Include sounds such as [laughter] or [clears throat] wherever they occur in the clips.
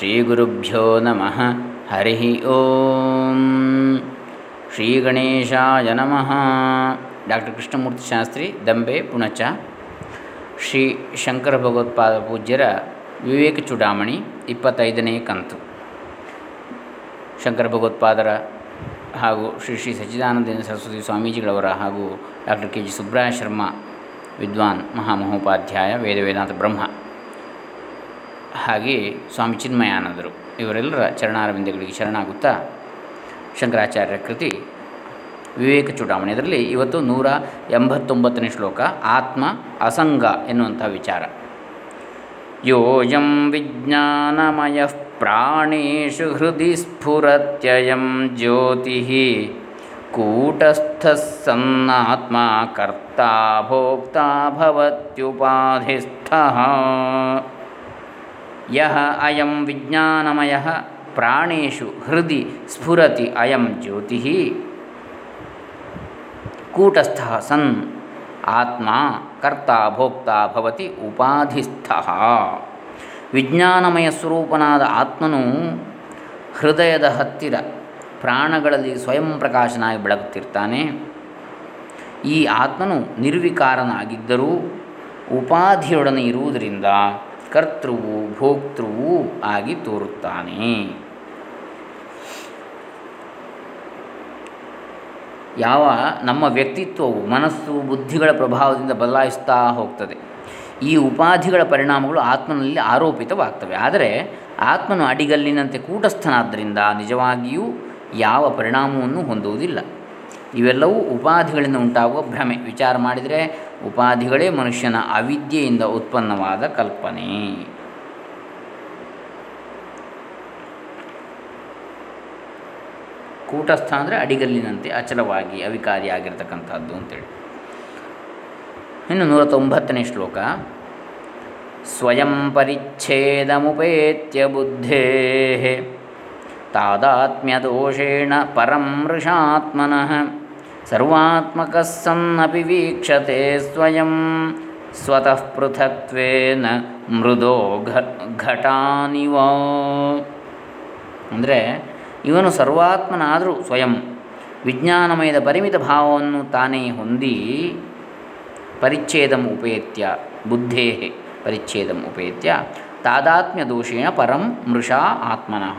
ಶ್ರೀಗುರುಭ್ಯೋ ನಮಃ ಹರಿ ಓಂ ಶ್ರೀ ಗಣೇಶಾಯ ನಮಃ ಡಾಕ್ಟರ್ ಕೃಷ್ಣಮೂರ್ತಿ ಶಾಸ್ತ್ರಿ ದಂಬೆ ಪುಣಚ ಶ್ರೀ ಶಂಕರ ಭಗವತ್ಪಾದ ಪೂಜ್ಯರ ವಿವೇಕ ಚೂಡಾಮಣಿ ಇಪ್ಪತ್ತೈದನೇ ಕಂತು। ಶಂಕರ ಭಗವತ್ಪಾದರ ಹಾಗೂ ಶ್ರೀ ಶ್ರೀ ಸಚ್ಚಿದಾನಂದ ಸರಸ್ವತಿ ಸ್ವಾಮೀಜಿಗಳವರ ಹಾಗೂ ಡಾಕ್ಟರ್ ಕೆ ಜಿ ಸುಬ್ರಹ ಶರ್ಮ ವಿದ್ವಾನ್ ಮಹಾಮಹೋಪಾಧ್ಯಾಯ ವೇದ ವೇದಾಂತ ಬ್ರಹ್ಮ ಹಾಗೆ ಸ್ವಾಮಿ ಚಿನ್ಮಯಾನಂದರು. ಇವರೆಲ್ಲರ ಚರಣಾರವಿಂದಗಳಿಗೆ ಶರಣಾಗುತ್ತಾ ಶಂಕರಾಚಾರ್ಯರ ಕೃತಿ ವಿವೇಕ ಚೂಡಾಮಣಿ. ಇದರಲ್ಲಿ ಇವತ್ತು ನೂರ ಎಂಬತ್ತೊಂಬತ್ತನೇ ಶ್ಲೋಕ, ಆತ್ಮ ಅಸಂಗ ಎನ್ನುವಂಥ ವಿಚಾರ. ಯೋಯಂ ವಿಜ್ಞಾನಮಯ ಪ್ರಾಣೇಶು ಹೃದಯ ಸ್ಫುರತ್ಯಯಂ ಜ್ಯೋತಿ ಕೂಟಸ್ಥ ಸನ್ನಾತ್ಮ ಕರ್ತಾ ಭೋಕ್ತಾ ಭವತ್ಯುಪಾಧಿಸ್ಥ. ಯಹ ಅಯಂ ವಿಜ್ಞಾನಮಯ ಪ್ರಾಣೇಶು ಹೃದಿ ಸ್ಫುರತಿ ಅಯಂ ಜ್ಯೋತಿ. ಕೂಟಸ್ಥ ಸನ್ ಆತ್ಮ ಕರ್ತ ಭೋಕ್ತ ಭವತಿ ಉಪಾಧಿಸ್ಥ. ವಿಜ್ಞಾನಮಯ ಸ್ವರೂಪನಾದ ಆತ್ಮನು ಹೃದಯದ ಹತ್ತಿರ ಪ್ರಾಣಗಳಲ್ಲಿ ಸ್ವಯಂ ಪ್ರಕಾಶನಾಗಿ ಬೆಳಗುತ್ತಿರ್ತಾನೆ. ಈ ಆತ್ಮನು ನಿರ್ವಿಕಾರನಾಗಿದ್ದರೂ ಉಪಾಧಿಯೊಡನೆ ಇರುವುದರಿಂದ ಕರ್ತೃವು ಭೋಕ್ತೃವೂ ಆಗಿ ತೋರುತ್ತಾನೆ. ಯಾವ ನಮ್ಮ ವ್ಯಕ್ತಿತ್ವವು ಮನಸ್ಸು ಬುದ್ಧಿಗಳ ಪ್ರಭಾವದಿಂದ ಬದಲಾಯಿಸ್ತಾ ಹೋಗ್ತದೆ. ಈ ಉಪಾಧಿಗಳ ಪರಿಣಾಮಗಳು ಆತ್ಮನಲ್ಲಿ ಆರೋಪಿತವಾಗ್ತವೆ. ಆದರೆ ಆತ್ಮನು ಅಡಿಗಲ್ಲಿನಂತೆ ಕೂಟಸ್ಥನಾದ್ದರಿಂದ ನಿಜವಾಗಿಯೂ ಯಾವ ಪರಿಣಾಮವನ್ನು ಹೊಂದುವುದಿಲ್ಲ. ಇವೆಲ್ಲವೂ ಉಪಾಧಿಗಳಿಂದ ಉಂಟಾಗುವ ಭ್ರಮೆ. ವಿಚಾರ ಮಾಡಿದರೆ ಉಪಾಧಿಗಳೇ ಮನುಷ್ಯನ ಅವಿದ್ಯೆಯಿಂದ ಉತ್ಪನ್ನವಾದ ಕಲ್ಪನೆ. ಕೂಟಸ್ಥ ಅಂದರೆ ಅಡಿಗಲ್ಲಿನಂತೆ ಅಚಲವಾಗಿ ಅವಿಕಾರಿಯಾಗಿರ್ತಕ್ಕಂಥದ್ದು ಅಂತೇಳಿ. ಇನ್ನು ನೂರ ತೊಂಬತ್ತನೇ ಶ್ಲೋಕ. ಸ್ವಯಂ ಪರಿಚ್ಛೇದಮುಪೇತ್ಯ ಬುದ್ಧೇ ತಾದಾತ್ಮ್ಯದೋಷೇಣ ಪರಂ ಮೃಷಾತ್ಮನಃ. ಸರ್ವಾತ್ಮಕ ಸನ್ನಪಿ ವೀಕ್ಷತೆ ಸ್ವಯಂ. ಸ್ವತಃ ಪೃಥಕ್ವೇನ ಮೃದೋ ಘಟಾನಿವ. ಅಂದರೆ ಇವನು ಸರ್ವಾತ್ಮನಾದರೂ ಸ್ವಯಂ. ವಿಜ್ಞಾನಮಯದ ಪರಿಮಿತ ಭಾವವನ್ನು ತಾನೇ ಹೊಂದಿ ಪರಿಚ್ಛೇದಂ ಉಪೇತ್ಯ ಬುದ್ಧೇ ಪರಿಚ್ಛೇದಂ ಉಪೇತ್ಯ ತಾದಾತ್ಮ್ಯ ದೋಷೇಣ ಪರಂ ಮೃಷಾ ಆತ್ಮನಃ.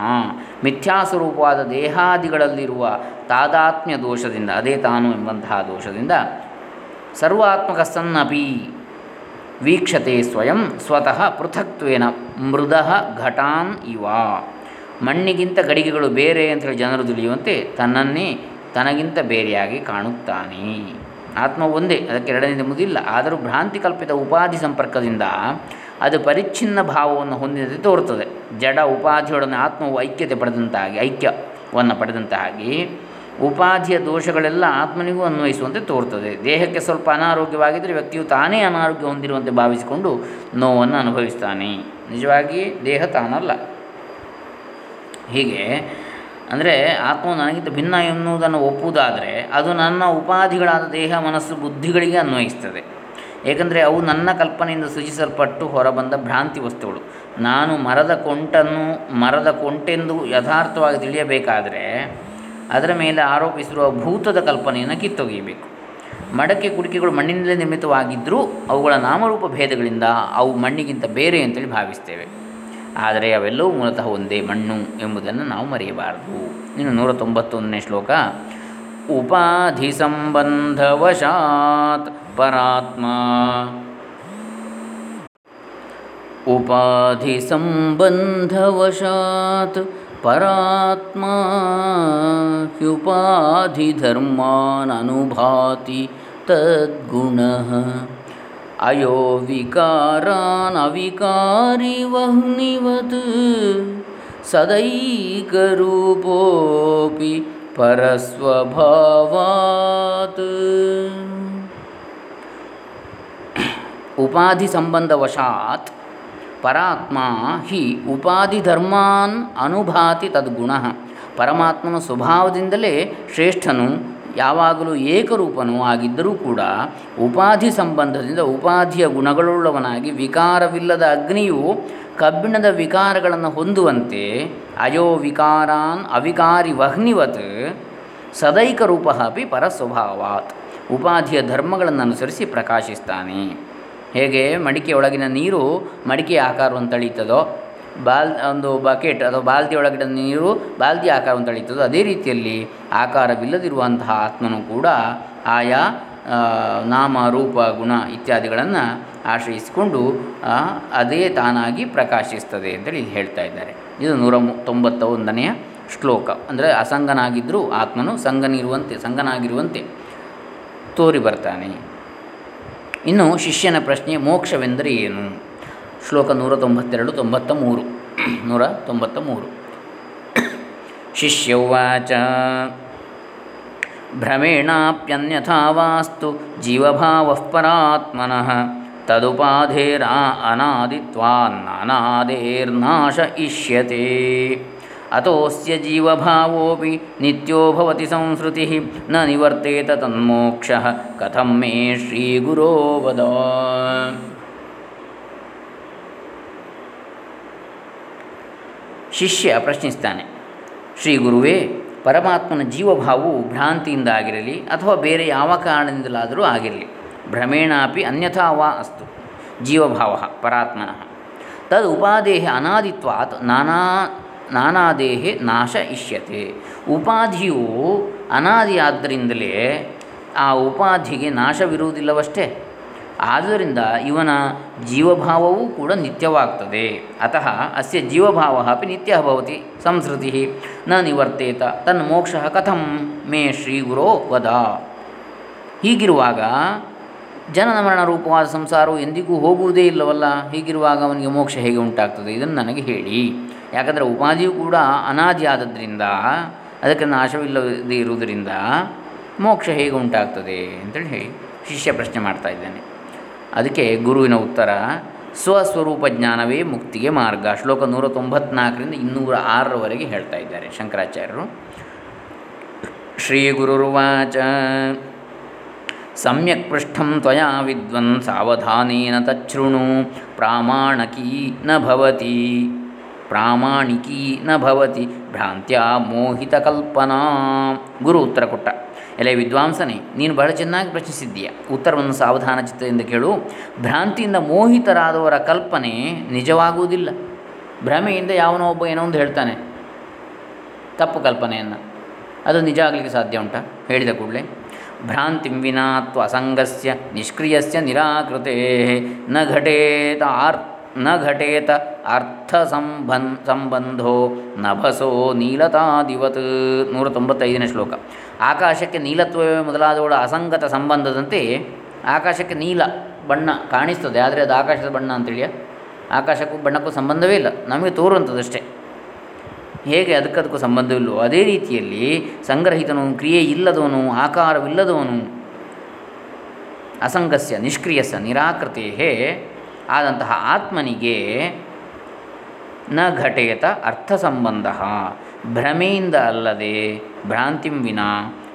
ಮಿಥ್ಯಾಸ್ವರೂಪವಾದ ದೇಹಾದಿಗಳಲ್ಲಿರುವ ತಾದಾತ್ಮ್ಯ ದೋಷದಿಂದ ಅದೇ ತಾನು ಎಂಬಂತಹ ದೋಷದಿಂದ ಸರ್ವಾತ್ಮಕ ಸನ್ನಪಿ ವೀಕ್ಷತೆ ಸ್ವಯಂ ಸ್ವತಃ ಪೃಥಕ್ತ್ವೇನ ಮೃದ ಘಟಾನ್ ಇವ. ಮಣ್ಣಿಗಿಂತ ಗಡಿಗೆಗಳು ಬೇರೆ ಅಂತೇಳಿ ಜನರು ತಿಳಿಯುವಂತೆ ತನ್ನನ್ನೇ ತನಗಿಂತ ಬೇರೆಯಾಗಿ ಕಾಣುತ್ತಾನೆ. ಆತ್ಮ ಒಂದೇ, ಅದಕ್ಕೆ ಎರಡನೇ ಮುದಿಲ್ಲ ಆದರೂ ಭ್ರಾಂತಿ ಕಲ್ಪಿತ ಉಪಾಧಿ ಸಂಪರ್ಕದಿಂದ ಅದು ಪರಿಚ್ಛಿನ್ನ ಭಾವವನ್ನು ಹೊಂದಿದಂತೆ ತೋರುತ್ತದೆ. ಜಡ ಉಪಾಧಿಯೊಡನೆ ಆತ್ಮವು ಐಕ್ಯತೆ ಪಡೆದಂತಾಗಿ ಐಕ್ಯವನ್ನು ಪಡೆದಂತಾಗಿ ಉಪಾಧಿಯ ದೋಷಗಳೆಲ್ಲ ಆತ್ಮನಿಗೂ ಅನ್ವಯಿಸುವಂತೆ ತೋರುತ್ತದೆ. ದೇಹಕ್ಕೆ ಸ್ವಲ್ಪ ಅನಾರೋಗ್ಯವಾಗಿದ್ದರೆ ವ್ಯಕ್ತಿಯು ತಾನೇ ಅನಾರೋಗ್ಯ ಹೊಂದಿರುವಂತೆ ಭಾವಿಸಿಕೊಂಡು ನೋವನ್ನು ಅನುಭವಿಸ್ತಾನೆ. ನಿಜವಾಗಿ ದೇಹ ತಾನಲ್ಲ. ಹೀಗೆ ಅಂದರೆ ಆತ್ಮವು ನನಗಿಂತ ಭಿನ್ನ ಎನ್ನುವುದನ್ನು ಒಪ್ಪುವುದಾದರೆ ಅದು ನನ್ನ ಉಪಾಧಿಗಳಾದ ದೇಹ, ಮನಸ್ಸು, ಬುದ್ಧಿಗಳಿಗೆ ಅನ್ವಯಿಸ್ತದೆ. ಏಕೆಂದರೆ ಅವು ನನ್ನ ಕಲ್ಪನೆಯಿಂದ ಸೂಚಿಸಲ್ಪಟ್ಟು ಹೊರಬಂದ ಭ್ರಾಂತಿ ವಸ್ತುಗಳು. ನಾನು ಮರದ ಕೊಂಟನ್ನು, ಮರದ ಕೊಂಟೆಂದು ಯಥಾರ್ಥವಾಗಿ ತಿಳಿಯಬೇಕಾದರೆ ಅದರ ಮೇಲೆ ಆರೋಪಿಸಿರುವ ಭೂತದ ಕಲ್ಪನೆಯನ್ನು ಕಿತ್ತೊಗೆಯಬೇಕು. ಮಡಕೆ ಕುಡಿಕೆಗಳು ಮಣ್ಣಿನಲ್ಲೇ ನಿರ್ಮಿತವಾಗಿದ್ದರೂ ಅವುಗಳ ನಾಮರೂಪ ಭೇದಗಳಿಂದ ಅವು ಮಣ್ಣಿಗಿಂತ ಬೇರೆ ಅಂತೇಳಿ ಭಾವಿಸ್ತೇವೆ. ಆದರೆ ಅವೆಲ್ಲವೂ ಮೂಲತಃ ಒಂದೇ ಮಣ್ಣು ಎಂಬುದನ್ನು ನಾವು ಮರೆಯಬಾರದು. ಇನ್ನು ನೂರ ತೊಂಬತ್ತೊಂದನೇ ಶ್ಲೋಕ. ಉಪಾಧಿ ಸಂಬಂಧವಶಾತ್ ಪರಾತ್ಮ. ಉಪಾಧಿ ಸಂಬಂಧವಶಾತ್ ಪರಾತ್ಮ ಹ್ಯುಪಾಧಿ ಧರ್ಮಾನ್ ಅನುಭಾತಿ ತದ್ಗುಣ ಪರಸ್ವಭಾವಾತ್. ಉಪಾಧಿ ಸಂಬಂಧವಶಾತ್ ಪರಾತ್ಮ ಹಿ ಉಪಾಧಿ ಧರ್ಮಾನ್ ಅನುಭಾತಿ ತದ್ಗುಣ. ಪರಮಾತ್ಮನ ಸ್ವಭಾವದಿಂದಲೇ ಶ್ರೇಷ್ಠನು, ಯಾವಾಗಲೂ ಏಕರೂಪನೂ ಆಗಿದ್ದರೂ ಕೂಡ ಉಪಾಧಿ ಸಂಬಂಧದಿಂದ ಉಪಾಧಿಯ ಗುಣಗಳುಳ್ಳವನಾಗಿ ವಿಕಾರವಿಲ್ಲದ ಅಗ್ನಿಯು ಕಬ್ಬಿಣದ ವಿಕಾರಗಳನ್ನು ಹೊಂದುವಂತೆ ಅಯೋ ವಿಕಾರಾನ್ ಅವಿಕಾರಿ ವಹ್ನಿವತ್ ಸದೈಕ ರೂಪ ಅಪಿ ಪರಸ್ವಭಾವಾತ್. ಉಪಾಧಿಯ ಧರ್ಮಗಳನ್ನು ಅನುಸರಿಸಿ ಪ್ರಕಾಶಿಸ್ತಾನೆ. ಹೇಗೆ? ಮಡಿಕೆಯೊಳಗಿನ ನೀರು ಮಡಿಕೆಯ ಆಕಾರವನ್ನು ತಳೀತದೋ? ಬಾಲ್, ಒಂದು ಬಕೆಟ್ ಅಥವಾ ಬಾಲ್ದಿ ಒಳಗಿನ ನೀರು ಬಾಲ್ದಿ ಆಕಾರವನ್ನು ತಳೀತದೋ? ಅದೇ ರೀತಿಯಲ್ಲಿ ಆಕಾರವಿಲ್ಲದಿರುವಂತಹ ಆತ್ಮನು ಕೂಡ ಆಯಾ ನಾಮ, ರೂಪ, ಗುಣ ಇತ್ಯಾದಿಗಳನ್ನು ಆಶ್ರಯಿಸಿಕೊಂಡು ಅದೇ ತಾನಾಗಿ ಪ್ರಕಾಶಿಸ್ತದೆ ಅಂತೇಳಿ ಹೇಳ್ತಾ ಇದ್ದಾರೆ. ಇದು ನೂರ ತೊಂಬತ್ತ ಒಂದನೆಯ ಶ್ಲೋಕ. ಅಂದರೆ ಅಸಂಗನಾಗಿದ್ದರೂ ಆತ್ಮನು ಸಂಗನಿರುವಂತೆ, ಸಂಗನಾಗಿರುವಂತೆ ತೋರಿ ಬರ್ತಾನೆ. ಇನ್ನು ಶಿಷ್ಯನ ಪ್ರಶ್ನೆ, ಮೋಕ್ಷವೆಂದರೆ ಏನು? ಶ್ಲೋಕ ನೂರ ತೊಂಬತ್ತೆರಡು, ತೊಂಬತ್ತ ಮೂರು. [clears throat] ನೂರ ತೊಂಬತ್ತ ಮೂರು. [clears throat] ಶಿಷ್ಯವಾಚ ಭ್ರಮೇಣಾಪ್ಯನ್ಯಥಾ ವಾಸ್ತು ಜೀವಭಾವಃ ಪರಾತ್ಮನಃ. ತದುಪಾಧೇರಾ ಅನಾದಿತ್ವಾನ್ನನಾದೇರ್ನಾಶ ಇಷ್ಯತೆ. ಅತೋಸ್ಯ ಜೀವಭಾವೋಪಿ ನಿತ್ಯೋ ಭವತಿ ಸಂಸ್ಕೃತಿ ನ ನಿವರ್ತೇತ ತನ್ಮೋಕ್ಷ. ಕಥಂ ಮೇ ಶ್ರೀಗುರೋ ವದ. ಶಿಷ್ಯ ಪ್ರಶ್ನಿಸ್ತಾನೆ ಶ್ರೀ ಗುರುವೇ ಪರಮಾತ್ಮನ ಜೀವಭಾವವು ಭ್ರಾಂತಿಯಿಂದ ಆಗಿರಲಿ ಅಥವಾ ಬೇರೆ ಯಾವ ಕಾರಣದಿಂದಲಾದರೂ ಆಗಿರಲಿ ಭ್ರಮೇಣಾಪಿ ಅನ್ಯಥಾ ವಾ ಅಸ್ತು. ಜೀವಭಾವ, ಪರಾತ್ಮನಃ. ತದ್ ಉಪಾದೇಹ ಅನಾದಿತ್ವಾತ್ ನಾನಾ, ನಾನಾದೇಹೆ ನಾಶ ಇಷ್ಯತೆ. ಉಪಾಧಿಯು ಅನಾದಿಯಾದ್ದರಿಂದಲೇ ಆ ಉಪಾಧಿಗೆ ನಾಶವಿರುವುದಿಲ್ಲವಷ್ಟೇ. ಆದ್ದರಿಂದ ಇವನ ಜೀವಭಾವವೂ ಕೂಡ ನಿತ್ಯವಾಗ್ತದೆ. ಅತಃ ಅಸ್ಯ ಜೀವಭಾವ ಅಪಿ ನಿತ್ಯ ಭವತಿ ಸಂಸ್ಕೃತಿ ನ ನಿವರ್ತೇತ ತನ್ನ ಮೋಕ್ಷ ಕಥಂ ಮೇ ಶ್ರೀ ಗುರೋ ವದ. ಹೀಗಿರುವಾಗ ಜನನ ಮರಣ ರೂಪವಾದ ಸಂಸಾರವು ಎಂದಿಗೂ ಹೋಗುವುದೇ ಇಲ್ಲವಲ್ಲ, ಹೀಗಿರುವಾಗ ಅವನಿಗೆ ಮೋಕ್ಷ ಹೇಗೆ ಉಂಟಾಗ್ತದೆ? ಇದನ್ನು ನನಗೆ ಹೇಳಿ. ಯಾಕಂದರೆ ಉಪಾಧಿಯು ಕೂಡ ಅನಾದಿ ಅದಕ್ಕೆ ನಾಶವಿಲ್ಲದೇ ಇರುವುದರಿಂದ ಮೋಕ್ಷ ಹೇಗೆ ಉಂಟಾಗ್ತದೆ ಅಂತೇಳಿ ಹೇಳಿ ಶಿಷ್ಯ ಪ್ರಶ್ನೆ ಮಾಡ್ತಾ ಇದ್ದಾನೆ. ಅದಕ್ಕೆ ಗುರುವಿನ ಉತ್ತರ, ಸ್ವಸ್ವರೂಪ ಜ್ಞಾನವೇ ಮುಕ್ತಿಗೆ ಮಾರ್ಗ. ಶ್ಲೋಕ ನೂರ ತೊಂಬತ್ನಾಲ್ಕರಿಂದ ಇನ್ನೂರ ಆರರವರೆಗೆ ಹೇಳ್ತಾ ಇದ್ದಾರೆ ಶಂಕರಾಚಾರ್ಯರು. ಶ್ರೀ ಗುರುರ್ವಾಚ. ಸಮ್ಯಕ್ ಪೃಷ್ಠಂ ತ್ವಯಾ ವಿದ್ವನ್ ಸಾವಧಾನೇನ ತಚ್ಛೃಣು ಪ್ರಾಮಾಣಕೀ ನ ಭವತಿ ಪ್ರಾಮಾಣಿಕೀ ನ ಭವತಿ ಭ್ರಾಂತ್ಯ ಮೋಹಿತಕಲ್ಪನಾ ಗುರು ಉತ್ತರ ಕೊಟ್ಟ ಎಲೆ ವಿದ್ವಾಂಸನೇ, ನೀನು ಬಹಳ ಚೆನ್ನಾಗಿ ಪ್ರಶ್ನಿಸಿದ್ದೀಯ। ಉತ್ತರವನ್ನು ಸಾವಧಾನ ಚಿತ್ತದಿಂದ ಕೇಳು. ಭ್ರಾಂತಿಯಿಂದ ಮೋಹಿತರಾದವರ ಕಲ್ಪನೆ ನಿಜವಾಗುವುದಿಲ್ಲ. ಭ್ರಮೆಯಿಂದ ಯಾವನೋ ಒಬ್ಬ ಏನೋ ಒಂದು ಹೇಳ್ತಾನೆ. ತಪ್ಪು ಕಲ್ಪನೆಯನ್ನು. ಅದು ನಿಜ ಆಗಲಿಕ್ಕೆ ಸಾಧ್ಯ ಉಂಟಾ? ಹೇಳಿದ ಕೂಡಲೇ. ಭ್ರಾಂತಿಂ ವಿನಾ ತ್ವಸಂಗಸ್ಯ ನಿಷ್ಕ್ರಿಯಸ್ಯ ನಿರಾಕೃತೆ. ನ ಘಟೇತ ಆರ್, ನ ಘಟೇತ ಅರ್ಥ ಸಂಬನ್, ಸಂಬಂಧೋ ನಭಸೋ ನೀಲತಾದಿವತ್. ನೂರ ತೊಂಬತ್ತೈದನೇ ಶ್ಲೋಕ. ಆಕಾಶಕ್ಕೆ ನೀಲತ್ವವೇ ಮೊದಲಾದವುಗಳ ಅಸಂಗತ ಸಂಬಂಧದಂತೆ ಆಕಾಶಕ್ಕೆ ನೀಲ ಬಣ್ಣ ಕಾಣಿಸ್ತದೆ. ಆದರೆ ಅದು ಆಕಾಶದ ಬಣ್ಣ ಅಂತೇಳಿಯ? ಆಕಾಶಕ್ಕೂ ಬಣ್ಣಕ್ಕೂ ಸಂಬಂಧವೇ ಇಲ್ಲ. ನಮಗೆ ತೋರುವಂಥದ್ದಷ್ಟೇ. ಹೇಗೆ ಅದಕ್ಕದಕ್ಕೂ ಸಂಬಂಧವಿಲ್ಲವೋ? ಅದೇ ರೀತಿಯಲ್ಲಿ ಸಂಗ್ರಹಿತನು ಕ್ರಿಯೆ ಇಲ್ಲದವನು, ಆಕಾರವಿಲ್ಲದವನು, ಅಸಂಗಸ್ಯ ನಿಷ್ಕ್ರಿಯಸ ನಿರಾಕೃತೆ ಆದಂತಹ ಆತ್ಮನಿಗೆ ನ ಘಟೇತ ಅರ್ಥ ಸಂಬಂಧ ಭ್ರಮೆಯಿಂದ ಅಲ್ಲದೆ ಭ್ರಾಂತಿಂ ವಿನ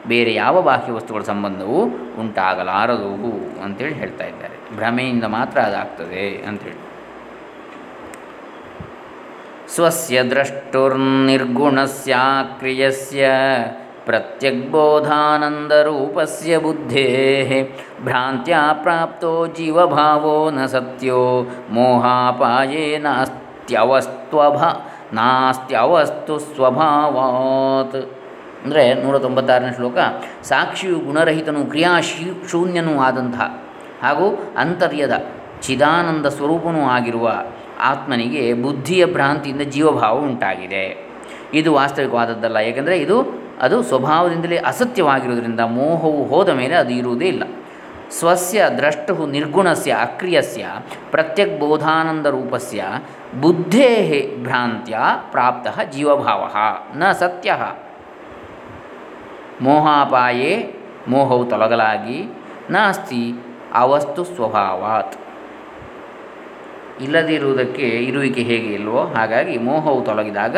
ಬೇರೆ ಯಾವ ಬಾಹ್ಯ ವಸ್ತುಗಳ ಸಂಬಂಧವೂ ಉಂಟಾಗಲಾರದು ಅಂತೇಳಿ ಹೇಳ್ತಾ ಇದ್ದಾರೆ. ಭ್ರಮೆಯಿಂದ ಮಾತ್ರ ಅದಾಗ್ತದೆ ಅಂಥೇಳಿ ಸ್ವಸ್ಯ ದ್ರಷ್ಟುರ್ನಿರ್ಗುಣಸ್ಯಾಕ್ರಿಯಸ್ಯ ಪ್ರತ್ಯಗ್ಬೋಧಾನಂದರೂಪಸ್ಯ ಬುದ್ಧೇಃ ಭ್ರಾಂತ್ಯಾ ಪ್ರಾಪ್ತೋ ಜೀವಭಾವೋ ನ ಸತ್ಯೋ ಮೋಹಾಪಾಯೇ ನಾಸ್ತ್ಯವಸ್ತ್ವಭ ನಾಸ್ತ್ಯವಸ್ತು ಸ್ವಭಾವಾತ್ ಅಂದರೆ ನೂರ ತೊಂಬತ್ತಾರನೇ ಶ್ಲೋಕ, ಸಾಕ್ಷಿಯು ಗುಣರಹಿತನು ಕ್ರಿಯಾಶೀ, ಶೂನ್ಯನೂ ಆದಂತಹ ಹಾಗೂ ಅಂತರ್ಯದ ಚಿದಾನಂದ ಸ್ವರೂಪನೂ ಆಗಿರುವ ಆತ್ಮನಿಗೆ ಬುದ್ಧಿಯ ಭ್ರಾಂತಿಯಿಂದ ಜೀವಭಾವ ಉಂಟಾಗಿದೆ. ಇದು ವಾಸ್ತವಿಕವಾದದ್ದಲ್ಲ. ಏಕೆಂದರೆ ಇದು, ಅದು ಸ್ವಭಾವದಿಂದಲೇ ಅಸತ್ಯವಾಗಿರುವುದರಿಂದ ಮೋಹವು ಹೋದ ಮೇಲೆ ಅದು ಇರುವುದೇ ಇಲ್ಲ. ಸ್ವಸ್ಯ ದ್ರಷ್ಟು ನಿರ್ಗುಣಸ್ಯ ಅಕ್ರಿಯಸ್ಯ ಪ್ರತ್ಯಗ್ಬೋಧಾನಂದ ರೂಪಸ್ಯ ಬುದ್ಧೇ ಭ್ರಾಂತ್ಯ ಪ್ರಾಪ್ತ ಜೀವಭಾವ. ನ ಸತ್ಯ. ಮೋಹಾಪಾಯೇ ಮೋಹವು ತೊಲಗಲಾಗಿ ನಾಸ್ತಿ ಅವಸ್ತು ಸ್ವಭಾವಾತ್. ಇಲ್ಲದಿರುವುದಕ್ಕೆ ಇರುವಿಕೆ ಹೇಗೆ ಇಲ್ವೋ ಹಾಗಾಗಿ ಮೋಹವು ತೊಲಗಿದಾಗ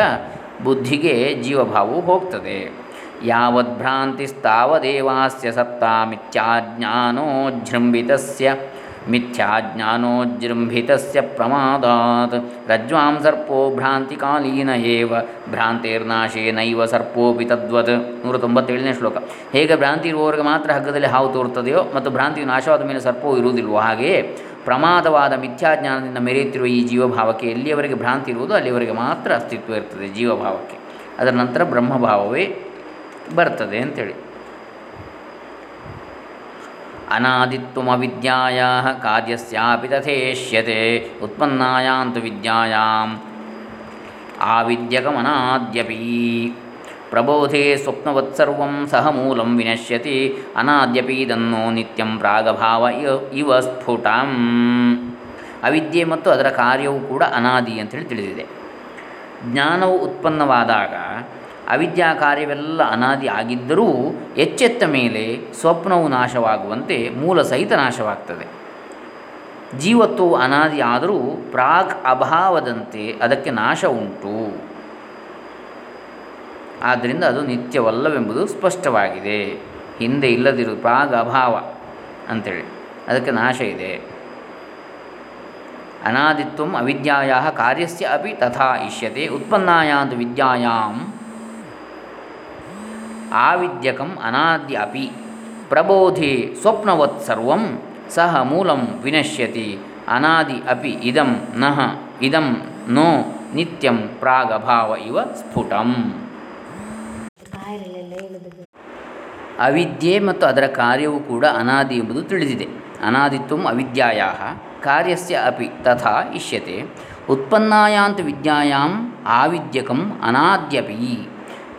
ಬುದ್ಧಿಗೆ ಜೀವಭಾವವು ಹೋಗ್ತದೆ. ಯಾವದ್ಭ್ರಾಂತಿಸ್ತಾವದೇವಾಸ್ಯ ಸತ್ತಾ ಮಿಥ್ಯಾಜ್ಞಾನೋಜೃಂಭಿತಸ್ಯ ಮಿಥ್ಯಾಜ್ಞಾನೋಜೃಂಭಿತಸ್ಯ ಪ್ರಮಾದಾತ್. ರಜ್ವಾಂ ಸರ್ಪೋ ಭ್ರಾಂತಿಕಾಲೀನ ಏವ. ನೈವ ಸರ್ಪೋಪಿ ತದ್ವತ್. ನೂರ ತೊಂಬತ್ತೇಳನೇ ಶ್ಲೋಕ. ಹೇಗೆ ಭ್ರಾಂತಿ ಇರುವವರಿಗೆ ಮಾತ್ರ ಹಗ್ಗದಲ್ಲಿ ಹಾವು ತೋರುತ್ತದೆಯೋ ಮತ್ತು ಭ್ರಾಂತಿಯು ನಾಶವಾದ ಮೇಲೆ ಸರ್ಪವು ಇರುವುದಿಲ್ವೋ ಹಾಗೆಯೇ ಪ್ರಮಾದವಾದ ಮಿಥ್ಯಾಜ್ಞಾನದಿಂದ ಮೆರೆಯುತ್ತಿರುವ ಈ ಜೀವಭಾವಕ್ಕೆ ಎಲ್ಲಿಯವರೆಗೆ ಭ್ರಾಂತಿ ಇರುವುದು ಅಲ್ಲಿಯವರೆಗೆ ಮಾತ್ರ ಅಸ್ತಿತ್ವ ಇರ್ತದೆ ಜೀವಭಾವಕ್ಕೆ. ಅದರ ನಂತರ ಬ್ರಹ್ಮಭಾವವೇ ಬರ್ತದೆ ಅಂತೇಳಿ. ಅನಾದಿತ್ವಮವಿದ್ಯಾಯಾ ಕಾರ್ಯಸ್ಯಾಪಿ ತಥೇಷ್ಯತೆ ಉತ್ಪನ್ನಾಯಾಂತು ವಿದ್ಯಾಯಾಂ. ಆವಿದ್ಯಕಮನಾದ್ಯಪಿ ಪ್ರಬೋಧೆ ಸ್ವಪ್ನವತ್ಸರ್ವಂ ಸಹ ಮೂಲಂ ವಿನಶ್ಯತಿ ಅನಾದ್ಯಪೀದನ್ನೋ ನಿತ್ಯಂ ಪ್ರಾಗಭಾವ ಇವ ಸ್ಫುಟಂ ಅವಿದ್ಯೆ ಮತ್ತು ಅದರ ಕಾರ್ಯವು ಕೂಡ ಅನಾದಿ ಅಂತೇಳಿ ತಿಳಿದಿದೆ. ಜ್ಞಾನವು ಉತ್ಪನ್ನವಾದಾಗ ಅವಿದ್ಯಾ ಕಾರ್ಯವೆಲ್ಲ ಅನಾದಿ ಆಗಿದ್ದರೂ ಎಚ್ಚೆತ್ತ ಮೇಲೆ ಸ್ವಪ್ನವು ನಾಶವಾಗುವಂತೆ ಮೂಲ ಸಹಿತ ನಾಶವಾಗ್ತದೆ. ಜೀವತ್ವವು ಅನಾದಿ ಆದರೂ ಪ್ರಾಕ್ ಅಭಾವದಂತೆ ಅದಕ್ಕೆ ನಾಶ ಉಂಟು. ಆದ್ದರಿಂದ ಅದು ನಿತ್ಯವಲ್ಲವೆಂಬುದು ಸ್ಪಷ್ಟವಾಗಿದೆ. ಹಿಂದೆ ಇಲ್ಲದಿರು ಪ್ರಾಗ ಅಭಾವ ಅಂಥೇಳಿ ಅದಕ್ಕೆ ನಾಶ ಇದೆ. ಅನಾದಿತ್ವ ಅವಿದ್ಯಾಯ ಕಾರ್ಯಸ್ಯ ಅಪಿ ತಥಾ ಇಷ್ಯತೆ ಉತ್ಪನ್ನಾಯಾಂತ ವಿದ್ಯಾಯಾಂ. ಆವಿದ್ಯಕಂ ಅನಾದ್ಯ ಅಪಿ ಪ್ರಬೋಧಿ ಸ್ವಪ್ನವತ್ ಸರ್ವಂ ಸಹ ಮೂಲಂ ವಿನಶ್ಯತಿ ಅನಾದಿ ಅಪಿ ಇದಂ ನಹ ಇದಂ ನೋ ನಿತ್ಯಂ ಪ್ರಾಗಭಾವ ಇವ ಸ್ಫುಟಂ. ಅವಿದ್ಯೆ ಮತ್ತು ಅದರ ಕಾರ್ಯವು ಕೂಡ ಅನಾದಿ ಎಂಬುದು ತಿಳಿದಿದೆ. ಅನಾದಿತ್ವ ಅವಿದ್ಯಾಯಾ ಕಾರ್ಯಸ್ಯ ಅಪಿ ತಥಾ ಇಷ್ಯತೆ, ಉತ್ಪನ್ನಾಯಾಂತ ವಿದ್ಯಾಯಾಂ ಆವಿದ್ಯಕಂ ಅನಾದ್ಯಪಿ.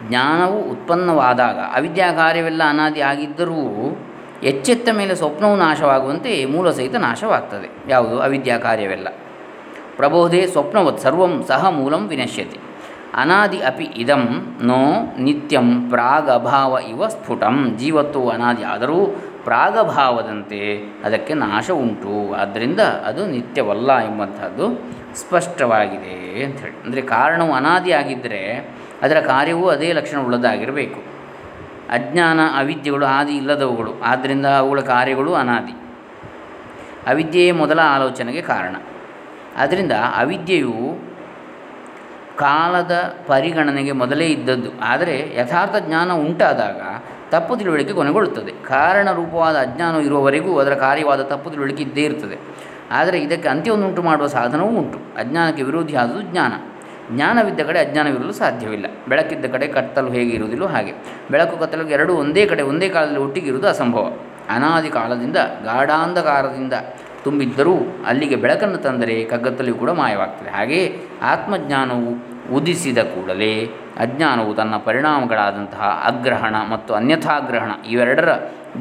ಜ್ಞಾನವು ಉತ್ಪನ್ನವಾದಾಗ ಅವಿದ್ಯಾ ಕಾರ್ಯವೆಲ್ಲ ಅನಾದಿ ಆಗಿದ್ದರೂ ಎಚ್ಚೆತ್ತ ಮೇಲೆ ಸ್ವಪ್ನವು ನಾಶವಾಗುವಂತೆ ಮೂಲ ಸಹಿತ ನಾಶವಾಗ್ತದೆ. ಯಾವುದು? ಅವಿದ್ಯಾ ಕಾರ್ಯವೆಲ್ಲ. ಪ್ರಬೋಧೆ ಸ್ವಪ್ನವತ್ ಸರ್ವಂ ಸಹ ಮೂಲಂ ವಿನಶ್ಯತಿ. ಅನಾದಿ ಅಪಿ ಇದಂ ನೋ ನಿತ್ಯಂ ಪ್ರಾಗಭಾವ ಇವ ಸ್ಫುಟಂ. ಜೀವತ್ತು ಅನಾದಿ ಆದರೂ ಪ್ರಾಗಭಾವದಂತೆ ಅದಕ್ಕೆ ನಾಶ ಉಂಟು. ಆದ್ದರಿಂದ ಅದು ನಿತ್ಯವಲ್ಲ ಎಂಬಂಥದ್ದು ಸ್ಪಷ್ಟವಾಗಿದೆ ಅಂಥೇಳಿ. ಅಂದರೆ ಕಾರಣವು ಅನಾದಿ ಆಗಿದ್ದರೆ ಅದರ ಕಾರ್ಯವೂ ಅದೇ ಲಕ್ಷಣ ಉಳ್ಳದಾಗಿರಬೇಕು ಅಜ್ಞಾನ, ಅವಿದ್ಯೆಗಳು, ಆದಿ ಇಲ್ಲದವುಗಳು. ಆದ್ದರಿಂದ ಅವುಗಳ ಕಾರ್ಯಗಳು ಅನಾದಿ. ಅವಿದ್ಯೆಯೇ ಮೊದಲ ಆಲೋಚನೆಗೆ ಕಾರಣ. ಆದ್ದರಿಂದ ಅವಿದ್ಯೆಯು ಕಾಲದ ಪರಿಗಣನೆಗೆ ಮೊದಲೇ ಇದ್ದದ್ದು. ಆದರೆ ಯಥಾರ್ಥ ಜ್ಞಾನ ಉಂಟಾದಾಗ ತಪ್ಪು ತಿಳುವಳಿಕೆ ಕೊನೆಗೊಳ್ಳುತ್ತದೆ. ಕಾರಣ ರೂಪವಾದ ಅಜ್ಞಾನ ಇರುವವರೆಗೂ ಅದರ ಕಾರ್ಯವಾದ ತಪ್ಪು ತಿಳುವಳಿಕೆ ಇದ್ದೇ ಇರ್ತದೆ. ಆದರೆ ಇದಕ್ಕೆ ಅಂತ್ಯವನ್ನುಂಟು ಮಾಡುವ ಸಾಧನವೂ ಉಂಟು. ಅಜ್ಞಾನಕ್ಕೆ ವಿರೋಧಿಯಾದುದು ಜ್ಞಾನ. ಜ್ಞಾನವಿದ್ದ ಕಡೆ ಅಜ್ಞಾನವಿರಲು ಸಾಧ್ಯವಿಲ್ಲ. ಬೆಳಕಿದ್ದ ಕಡೆ ಕತ್ತಲು ಹೇಗೆ ಇರುವುದಿಲ್ಲೋ ಹಾಗೆ. ಬೆಳಕು ಕತ್ತಲು ಎರಡೂ ಒಂದೇ ಕಡೆ ಒಂದೇ ಕಾಲದಲ್ಲಿ ಒಟ್ಟಿಗಿರುವುದು ಅಸಂಭವ. ಅನಾದಿ ಕಾಲದಿಂದ ಗಾಢಾಂಧಕಾರದಿಂದ ತುಂಬಿದ್ದರೂ ಅಲ್ಲಿಗೆ ಬೆಳಕನ್ನು ತಂದರೆ ಕಗ್ಗತ್ತಲೆಯೂ ಕೂಡ ಮಾಯವಾಗ್ತದೆ. ಹಾಗೆಯೇ ಆತ್ಮಜ್ಞಾನವು ಉದಿಸಿದ ಕೂಡಲೇ ಅಜ್ಞಾನವು ತನ್ನ ಪರಿಣಾಮಗಳಾದಂತಹ ಅಗ್ರಹಣ ಮತ್ತು ಅನ್ಯಥಾಗ್ರಹಣ ಇವೆರಡರ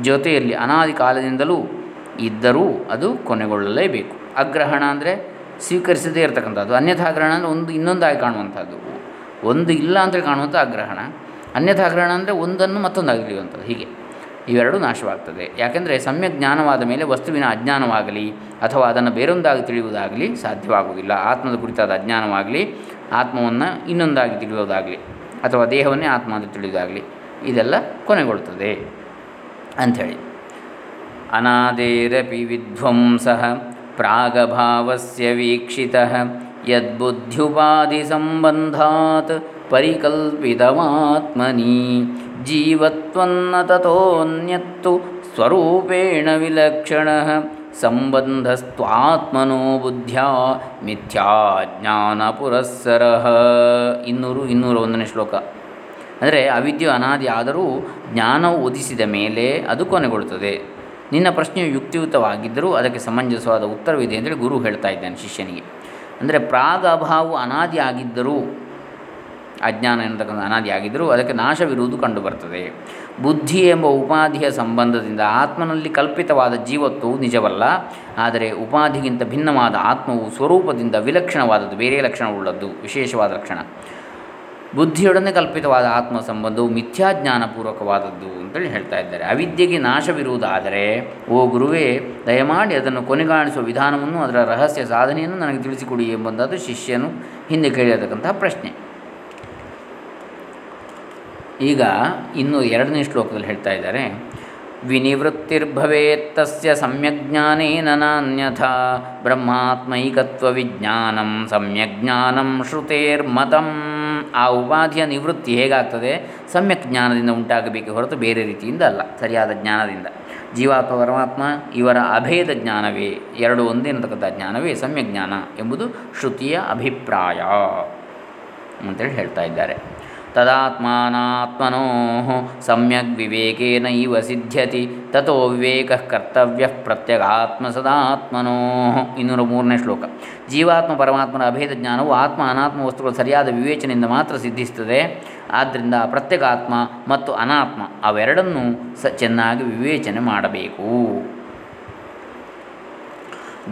ಜೊತೆಯಲ್ಲಿ ಅನಾದಿ ಕಾಲದಿಂದಲೂ ಇದ್ದರೂ ಅದು ಕೊನೆಗೊಳ್ಳಲೇಬೇಕು. ಅಗ್ರಹಣ ಅಂದರೆ ಸ್ವೀಕರಿಸದೇ ಇರತಕ್ಕಂಥದ್ದು. ಅನ್ಯಥಾಗ್ರಹಣ ಅಂದರೆ ಒಂದು ಇನ್ನೊಂದಾಗಿ ಕಾಣುವಂಥದ್ದು. ಒಂದು ಇಲ್ಲ ಅಂತೇಳಿ ಕಾಣುವಂಥ ಅಗ್ರಹಣ. ಅನ್ಯಥಾಗ್ರಹಣ ಅಂದರೆ ಒಂದನ್ನು ಮತ್ತೊಂದಾಗಿ ತಿಳಿಯುವಂಥದ್ದು. ಹೀಗೆ. ಇವೆರಡೂ ನಾಶವಾಗ್ತದೆ. ಯಾಕೆಂದರೆ ಸಮ್ಯಕ್ ಜ್ಞಾನವಾದ ಮೇಲೆ ವಸ್ತುವಿನ ಅಜ್ಞಾನವಾಗಲಿ ಅಥವಾ ಅದನ್ನು ಬೇರೊಂದಾಗಿ ತಿಳಿಯುವುದಾಗಲಿ ಸಾಧ್ಯವಾಗುವುದಿಲ್ಲ. ಆತ್ಮದ ಕುರಿತಾದ ಅಜ್ಞಾನವಾಗಲಿ, ಆತ್ಮವನ್ನು ಇನ್ನೊಂದಾಗಿ ತಿಳಿಯುವುದಾಗಲಿ ಅಥವಾ ದೇಹವನ್ನೇ ಆತ್ಮ ಅಂತ ತಿಳಿಯೋದಾಗಲಿ ಇದೆಲ್ಲ ಕೊನೆಗೊಳ್ತದೆ ಅಂಥೇಳಿ. ಅನಾದೇರಪಿ ವಿಧ್ವಂಸ, ಪ್ರಾಗಭಾವಸ್ಯ ವೀಕ್ಷಿತಃ, ಯದ್ಬುದ್ಧ್ಯುಪಾಧಿಸಂಬಂಧಾತ್ ಪರಿಕಲ್ಪಿತಮಾತ್ಮನಿ ಜೀವತ್ವನ್ನ ತಥೋನ್ಯತ್ತು ಸ್ವರೂಪೇಣ ವಿಲಕ್ಷಣ ಸಂಬಂಧಸ್ತ್ವಾತ್ಮನೋ ಮಿಥ್ಯಾ ಮಿಥ್ಯಾಜ್ಞಾನ ಪುರಸ್ಸರ ಇನ್ನೂರು ಇನ್ನೂರ ಒಂದನೇ ಶ್ಲೋಕ. ಅಂದರೆ ಅವಿದ್ಯು ಅನಾದಿ ಆದರೂ ಜ್ಞಾನವು ಒದಿಸಿದ ಮೇಲೆ ಅದು ಕೊನೆಗೊಳ್ಳುತ್ತದೆ. ನಿನ್ನ ಪ್ರಶ್ನೆಯು ಯುಕ್ತಿಯುತವಾಗಿದ್ದರೂ ಅದಕ್ಕೆ ಸಮಂಜಸವಾದ ಉತ್ತರವಿದೆ ಅಂತೇಳಿ ಗುರು ಹೇಳ್ತಾ ಇದ್ದಾನೆ ಶಿಷ್ಯನಿಗೆ. ಅಂದರೆ ಪ್ರಾಗ ಅಭಾವು ಅನಾದಿ ಆಗಿದ್ದರೂ ಅಜ್ಞಾನ ಎನ್ನತಕ್ಕಂಥ ಅನಾದಿಯಾಗಿದ್ದರೂ ಅದಕ್ಕೆ ನಾಶವಿರುವುದು ಕಂಡುಬರ್ತದೆ. ಬುದ್ಧಿ ಎಂಬ ಉಪಾಧಿಯ ಸಂಬಂಧದಿಂದ ಆತ್ಮನಲ್ಲಿ ಕಲ್ಪಿತವಾದ ಜೀವತ್ವವು ನಿಜವಲ್ಲ. ಆದರೆ ಉಪಾಧಿಗಿಂತ ಭಿನ್ನವಾದ ಆತ್ಮವು ಸ್ವರೂಪದಿಂದ ವಿಲಕ್ಷಣವಾದದ್ದು, ಬೇರೆ ಲಕ್ಷಣವುಳ್ಳದ್ದು, ವಿಶೇಷವಾದ ಲಕ್ಷಣ. ಬುದ್ಧಿಯೊಡನೆ ಕಲ್ಪಿತವಾದ ಆತ್ಮ ಸಂಬಂಧವು ಮಿಥ್ಯಾಜ್ಞಾನಪೂರ್ವಕವಾದದ್ದು ಅಂತೇಳಿ ಹೇಳ್ತಾ ಇದ್ದಾರೆ. ಅವಿದ್ಯೆಗೆ ನಾಶವಿರುವುದಾದರೆ, ಓ ಗುರುವೇ, ದಯಮಾಡಿ ಅದನ್ನು ಕೊನೆಗಾಣಿಸುವ ವಿಧಾನವನ್ನು ಅದರ ರಹಸ್ಯ ಸಾಧನೆಯನ್ನು ನನಗೆ ತಿಳಿಸಿಕೊಡಿ ಎಂಬಂಥದ್ದು ಶಿಷ್ಯನು ಹಿಂದೆ ಕೇಳಿರತಕ್ಕಂತಹ ಪ್ರಶ್ನೆ. ಈಗ ಇನ್ನು ಎರಡನೇ ಶ್ಲೋಕದಲ್ಲಿ ಹೇಳ್ತಾ ಇದ್ದಾರೆ ವಿನಿವೃತ್ತಿರ್ಭವೇತ್ತಸ್ಯ ಸಮ್ಯಜ್ಞಾನೇನ ನಾನ್ಯಥಾ, ಬ್ರಹ್ಮಾತ್ಮೈಕತ್ವವಿಜ್ಞಾನಂ ಸಮ್ಯಜ್ಞಾನಂ ಶ್ರುತೇರ್ಮತಂ. ಆ ಉಪಾಧಿಯ ನಿವೃತ್ತಿ ಹೇಗಾಗ್ತದೆ? ಸಮ್ಯಕ್ ಜ್ಞಾನದಿಂದ ಉಂಟಾಗಬೇಕು ಹೊರತು ಬೇರೆ ರೀತಿಯಿಂದ ಅಲ್ಲ, ಸರಿಯಾದ ಜ್ಞಾನದಿಂದ. ಜೀವಾತ್ಮ ಪರಮಾತ್ಮ, ಇವರ ಅಭೇದ ಜ್ಞಾನವೇ, ಎರಡು ಒಂದೇ ಅಂತಕ್ಕಂಥ ಜ್ಞಾನವೇ ಸಮ್ಯಕ್ ಜ್ಞಾನ ಎಂಬುದು ಶ್ರುತಿಯ ಅಭಿಪ್ರಾಯ ಅಂತೇಳಿ ಹೇಳ್ತಾ ಇದ್ದಾರೆ. ಸಮ್ಯಕ್ ವಿವೇಕೇನೈವ ಸಿದ್ಧ್ಯತಿ ತಥೋ ವಿವೇಕ ಕರ್ತವ್ಯ ಪ್ರತ್ಯಗಾತ್ಮ ಸದಾತ್ಮನೋ ಇನ್ನೂರ ಮೂರನೇ ಶ್ಲೋಕ. ಜೀವಾತ್ಮ ಪರಮಾತ್ಮನ ಅಭೇದ ಜ್ಞಾನವು ಆತ್ಮ ಅನಾತ್ಮ ವಸ್ತುಗಳ ಸರಿಯಾದ ವಿವೇಚನೆಯಿಂದ ಮಾತ್ರ ಸಿದ್ಧಿಸುತ್ತದೆ. ಆದ್ದರಿಂದ ಪ್ರತ್ಯಗಾತ್ಮ ಮತ್ತು ಅನಾತ್ಮ ಅವೆರಡನ್ನೂ ಸ ಚೆನ್ನಾಗಿ ವಿವೇಚನೆ ಮಾಡಬೇಕು.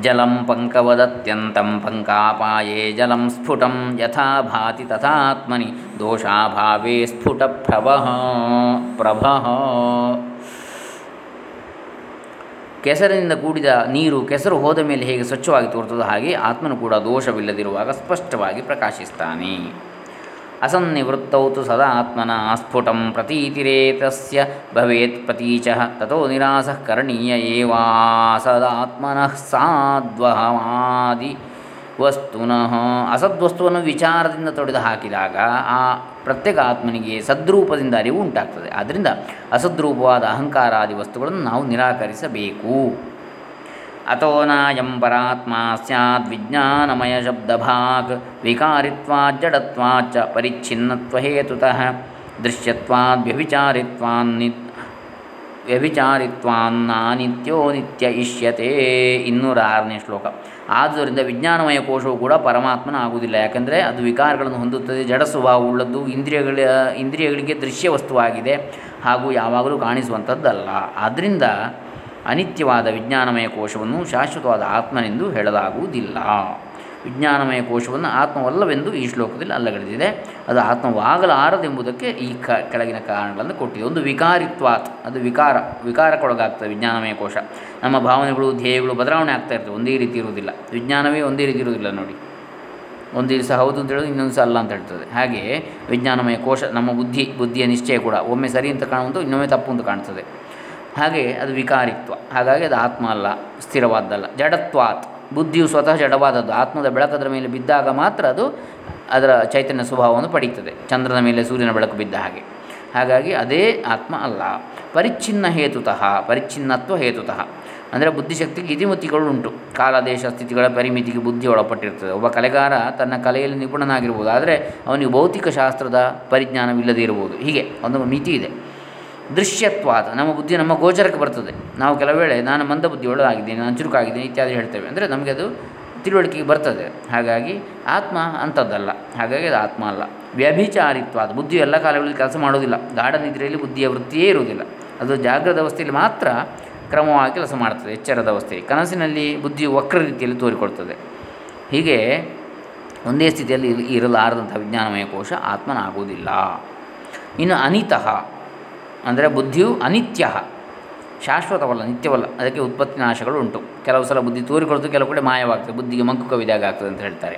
ಜಲಂ ಪಂಕವದತ್ಯಂತಂ ಪಂಕಾಪಾಯೇ ಜಲಂ ಸ್ಫುಟಂ ಯಥಾ ಭಾತಿ ತಥಾತ್ಮನಿ ದೋಷಾಭಾವೇ ಸ್ಫುಟ ಪ್ರಭ ಪ್ರಭ ಕೆಸರಿನಿಂದ ಕೂಡಿದ ನೀರು ಕೆಸರು ಹೋದ ಮೇಲೆ ಹೇಗೆ ಸ್ವಚ್ಛವಾಗಿ ತೋರ್ತದೋ ಹಾಗೆ ಆತ್ಮನು ಕೂಡ ದೋಷವಿಲ್ಲದಿರುವಾಗ ಸ್ಪಷ್ಟವಾಗಿ ಪ್ರಕಾಶಿಸ್ತಾನೆ. ಅಸನ್ನಿವೃತ್ತೌ ಸದಾ ಆತ್ಮನ ಸ್ಫುಟಂ ಪ್ರತೀತಿರೇತಸ್ಯ ಭವೇತ್ ಪ್ರತೀಚ, ತಥೋ ನಿರಾಸಃ ಕರಣೀಯ ಏವಾ ಸದಾತ್ಮನಃ ಸಾದ್ವಹಮಾದಿ ವಸ್ತುನಃ ಅಸದ್ವಸ್ತುವನ್ನು ವಿಚಾರದಿಂದ ತೊಡೆದು ಹಾಕಿದಾಗ ಆ ಪ್ರತ್ಯೇಕ ಆತ್ಮನಿಗೆ ಸದ್ರೂಪದಿಂದ ಅರಿವು ಉಂಟಾಗ್ತದೆ. ಆದ್ದರಿಂದ ಅಸದ್ರೂಪವಾದ ಅಹಂಕಾರಾದಿ ವಸ್ತುಗಳನ್ನು ನಾವು ನಿರಾಕರಿಸಬೇಕು. ಅತೋ ನಾಯಂ ಪರಾತ್ಮ ಸ್ಯಾದ್ ವಿಜ್ಞಾನಮಯ ಶಬ್ದಭಾಗ್ ಪರಿಚ್ಛಿನ್ನತ್ವ ಹೇತುತಃ ಪರಿಚ್ಛಿನ್ನತ್ವಹೇತುತಃ ದೃಶ್ಯತ್ವಾದ್ ವ್ಯಭಿಚಾರಿತ್ವಾನ್ನಿ ವ್ಯಭಿಚಾರಿತ್ವಾನ್ನಾನಿತ್ಯೋ ನಿತ್ಯ ಇಷ್ಯತೆ. ಇನ್ನೂರ ಆರನೇ ಶ್ಲೋಕ. ಆದ್ದರಿಂದ ವಿಜ್ಞಾನಮಯ ಕೋಶವು ಕೂಡ ಪರಮಾತ್ಮನ ಆಗುವುದಿಲ್ಲ ಯಾಕೆಂದರೆ ಅದು ವಿಕಾರಗಳನ್ನು ಹೊಂದುತ್ತದೆ. ಜಡ ಸ್ವಭಾವ ಉಳ್ಳದ್ದು, ಇಂದ್ರಿಯಗಳ, ಇಂದ್ರಿಯಗಳಿಗೆ ದೃಶ್ಯ ವಸ್ತುವಾಗಿದೆ. ಹಾಗೂ ಯಾವಾಗಲೂ ಕಾಣಿಸುವಂಥದ್ದಲ್ಲ. ಆದ್ದರಿಂದ ಅನಿತ್ಯವಾದ ವಿಜ್ಞಾನಮಯ ಕೋಶವನ್ನು ಶಾಶ್ವತವಾದ ಆತ್ಮನೆಂದು ಹೇಳಲಾಗುವುದಿಲ್ಲ. ವಿಜ್ಞಾನಮಯ ಕೋಶವನ್ನು ಆತ್ಮವಲ್ಲವೆಂದು ಈ ಶ್ಲೋಕದಲ್ಲಿ ಅಲ್ಲಗಳೆದಿದೆ. ಅದು ಆತ್ಮವಾಗಲಾರದೆಂಬುದಕ್ಕೆ ಈ ಕ, ಕೆಳಗಿನ ಕಾರಣಗಳನ್ನು ಕೊಟ್ಟಿದೆ. ಒಂದು ವಿಕಾರಿತ್ವಾತ್, ಅದು ವಿಕಾರ, ವಿಕಾರಕ್ಕೊಳಗಾಗ್ತದೆ ವಿಜ್ಞಾನಮಯ ಕೋಶ. ನಮ್ಮ ಭಾವನೆಗಳು, ಧ್ಯೇಯಗಳು ಬದಲಾವಣೆ ಆಗ್ತಾ ಇರ್ತವೆ, ಒಂದೇ ರೀತಿ ಇರುವುದಿಲ್ಲ. ವಿಜ್ಞಾನವೇ ಒಂದೇ ರೀತಿ ಇರುವುದಿಲ್ಲ ನೋಡಿ. ಒಂದು ದಿವಸ ಹೌದು ಅಂತ ಹೇಳೋದು ಇನ್ನೊಂದು ದಿವಸ ಅಲ್ಲ ಅಂತ ಹೇಳ್ತದೆ. ಹಾಗೆ ವಿಜ್ಞಾನಮಯ ಕೋಶ, ನಮ್ಮ ಬುದ್ಧಿ, ಬುದ್ಧಿಯ ನಿಶ್ಚಯ ಕೂಡ ಒಮ್ಮೆ ಸರಿ ಅಂತ ಕಾಣುವುದು ಇನ್ನೊಮ್ಮೆ ತಪ್ಪು ಅಂತ ಕಾಣ್ತದೆ. ಹಾಗೆ ಅದು ವಿಕಾರಿತ್ವ. ಹಾಗಾಗಿ ಅದು ಆತ್ಮ ಅಲ್ಲ, ಸ್ಥಿರವಾದ್ದಲ್ಲ. ಜಡತ್ವಾತ್. ಬುದ್ಧಿಯು ಸ್ವತಃ ಜಡವಾದದ್ದು. ಆತ್ಮದ ಬೆಳಕದರ ಮೇಲೆ ಬಿದ್ದಾಗ ಮಾತ್ರ ಅದು ಅದರ ಚೈತನ್ಯ ಸ್ವಭಾವವನ್ನು ಪಡೀತದೆ. ಚಂದ್ರನ ಮೇಲೆ ಸೂರ್ಯನ ಬೆಳಕು ಬಿದ್ದ ಹಾಗೆ. ಹಾಗಾಗಿ ಅದೇ ಆತ್ಮ ಅಲ್ಲ. ಪರಿಚ್ಛಿನ್ನ ಹೇತುತಃ, ಪರಿಚ್ಛಿನ್ನತ್ವ ಹೇತುತಃ. ಅಂದರೆ ಬುದ್ಧಿಶಕ್ತಿಗೆ ಇತಿಮಿತಿಗಳು ಉಂಟು. ಕಾಲ ದೇಶ ಸ್ಥಿತಿಗಳ ಪರಿಮಿತಿಗೆ ಬುದ್ಧಿ ಒಳಪಟ್ಟಿರ್ತದೆ. ಒಬ್ಬ ಕಲೆಗಾರ ತನ್ನ ಕಲೆಯಲ್ಲಿ ನಿಪುಣನಾಗಿರ್ಬೋದು. ಆದರೆ ಅವನಿಗೆ ಭೌತಿಕ ಶಾಸ್ತ್ರದ ಪರಿಜ್ಞಾನವಿಲ್ಲದೇ ಇರಬಹುದು. ಹೀಗೆ ಒಂದು ಮಿತಿ ಇದೆ. ದೃಶ್ಯತ್ವಾದ, ನಮ್ಮ ಬುದ್ಧಿ ನಮ್ಮ ಗೋಚರಕ್ಕೆ ಬರ್ತದೆ. ನಾವು ಕೆಲವು ವೇಳೆ ನಾನು ಮಂದ ಬುದ್ಧಿ ಒಳ್ಳೆದಾಗಿದ್ದೇನೆ ನಾನು ಚುರುಕಾಗಿದ್ದೀನಿ ಇತ್ಯಾದಿ ಹೇಳ್ತೇವೆ. ಅಂದರೆ ನಮಗೆ ಅದು ತಿಳುವಳಿಕೆಗೆ ಬರ್ತದೆ. ಹಾಗಾಗಿ ಆತ್ಮ ಅಂಥದ್ದಲ್ಲ. ಹಾಗಾಗಿ ಅದು ಆತ್ಮ ಅಲ್ಲ. ವ್ಯಭಿಚಾರಿತ್ವಾದ ಬುದ್ಧಿ ಎಲ್ಲ ಕಾಲಗಳಲ್ಲಿ ಕೆಲಸ ಮಾಡೋದಿಲ್ಲ ಗಾಢ ನಿದ್ರೆಯಲ್ಲಿ ಬುದ್ಧಿಯ ವೃತ್ತಿಯೇ ಇರುವುದಿಲ್ಲ. ಅದು ಜಾಗ್ರದ ಅವಸ್ಥೆಯಲ್ಲಿ ಮಾತ್ರ ಕ್ರಮವಾಗಿ ಕೆಲಸ ಮಾಡ್ತದೆ. ಎಚ್ಚರದ ಅವಸ್ಥೆ ಕನಸಿನಲ್ಲಿ ಬುದ್ಧಿಯು ವಕ್ರ ರೀತಿಯಲ್ಲಿ ತೋರಿಕೊಡ್ತದೆ ಹೀಗೆ ಒಂದೇ ಸ್ಥಿತಿಯಲ್ಲಿ ಇರಲಾರದಂಥ ವಿಜ್ಞಾನಮಯ ಕೋಶ ಆತ್ಮನಾಗುವುದಿಲ್ಲ. ಇನ್ನು ಅನಿತಃ ಅಂದರೆ ಬುದ್ಧಿಯು ಅನಿತ್ಯ. ಶಾಶ್ವತವಲ್ಲ, ನಿತ್ಯವಲ್ಲ. ಅದಕ್ಕೆ ಉತ್ಪತ್ತಿ ನಾಶಗಳು ಉಂಟು. ಕೆಲವು ಸಲ ಬುದ್ಧಿ ತೋರಿಕೊಳ್ತು, ಕೆಲವು ಕಡೆ ಮಾಯವಾಗ್ತದೆ. ಬುದ್ಧಿಗೆ ಮಂಕು ಕವಿದಾಗ ಆಗ್ತದೆ ಅಂತ ಹೇಳ್ತಾರೆ.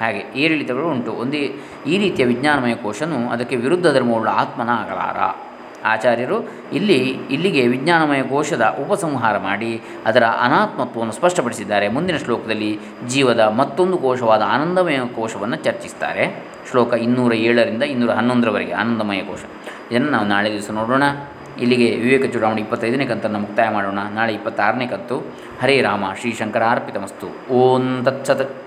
ಹಾಗೆ ಏರಿಳಿತಗಳು ಉಂಟು. ಒಂದೇ ಈ ರೀತಿಯ ವಿಜ್ಞಾನಮಯ ಕೋಶನು ಅದಕ್ಕೆ ವಿರುದ್ಧ ಧರ್ಮವುಳ್ಳ ಆತ್ಮನ ಆಗಲಾರ ಆಚಾರ್ಯರು ಇಲ್ಲಿ ಇಲ್ಲಿಗೆ ವಿಜ್ಞಾನಮಯ ಕೋಶದ ಉಪಸಂಹಾರ ಮಾಡಿ ಅದರ ಅನಾತ್ಮತ್ವವನ್ನು ಸ್ಪಷ್ಟಪಡಿಸಿದ್ದಾರೆ. ಮುಂದಿನ ಶ್ಲೋಕದಲ್ಲಿ ಜೀವದ ಮತ್ತೊಂದು ಕೋಶವಾದ ಆನಂದಮಯ ಕೋಶವನ್ನು ಚರ್ಚಿಸ್ತಾರೆ. ಶ್ಲೋಕ ಇನ್ನೂರ ಏಳರಿಂದ ಇನ್ನೂರ ಹನ್ನೊಂದರವರೆಗೆ ಆನಂದಮಯ ಕೋಶ. ಇದನ್ನು ನಾವು ನಾಳೆ ದಿವಸ ನೋಡೋಣ. ಇಲ್ಲಿಗೆ ವಿವೇಕ ಚೂಡಾವಣೆ ಇಪ್ಪತ್ತೈದನೇ ಕಂತನ್ನು ಮುಕ್ತಾಯ ಮಾಡೋಣ. ನಾಳೆ ಇಪ್ಪತ್ತಾರನೇ ಕಂತು ಹರೇ ರಾಮ ಶ್ರೀ ಶಂಕರಾರ್ಪಿತಮಸ್ತು. ಓಂ ತತ್ಸತ್.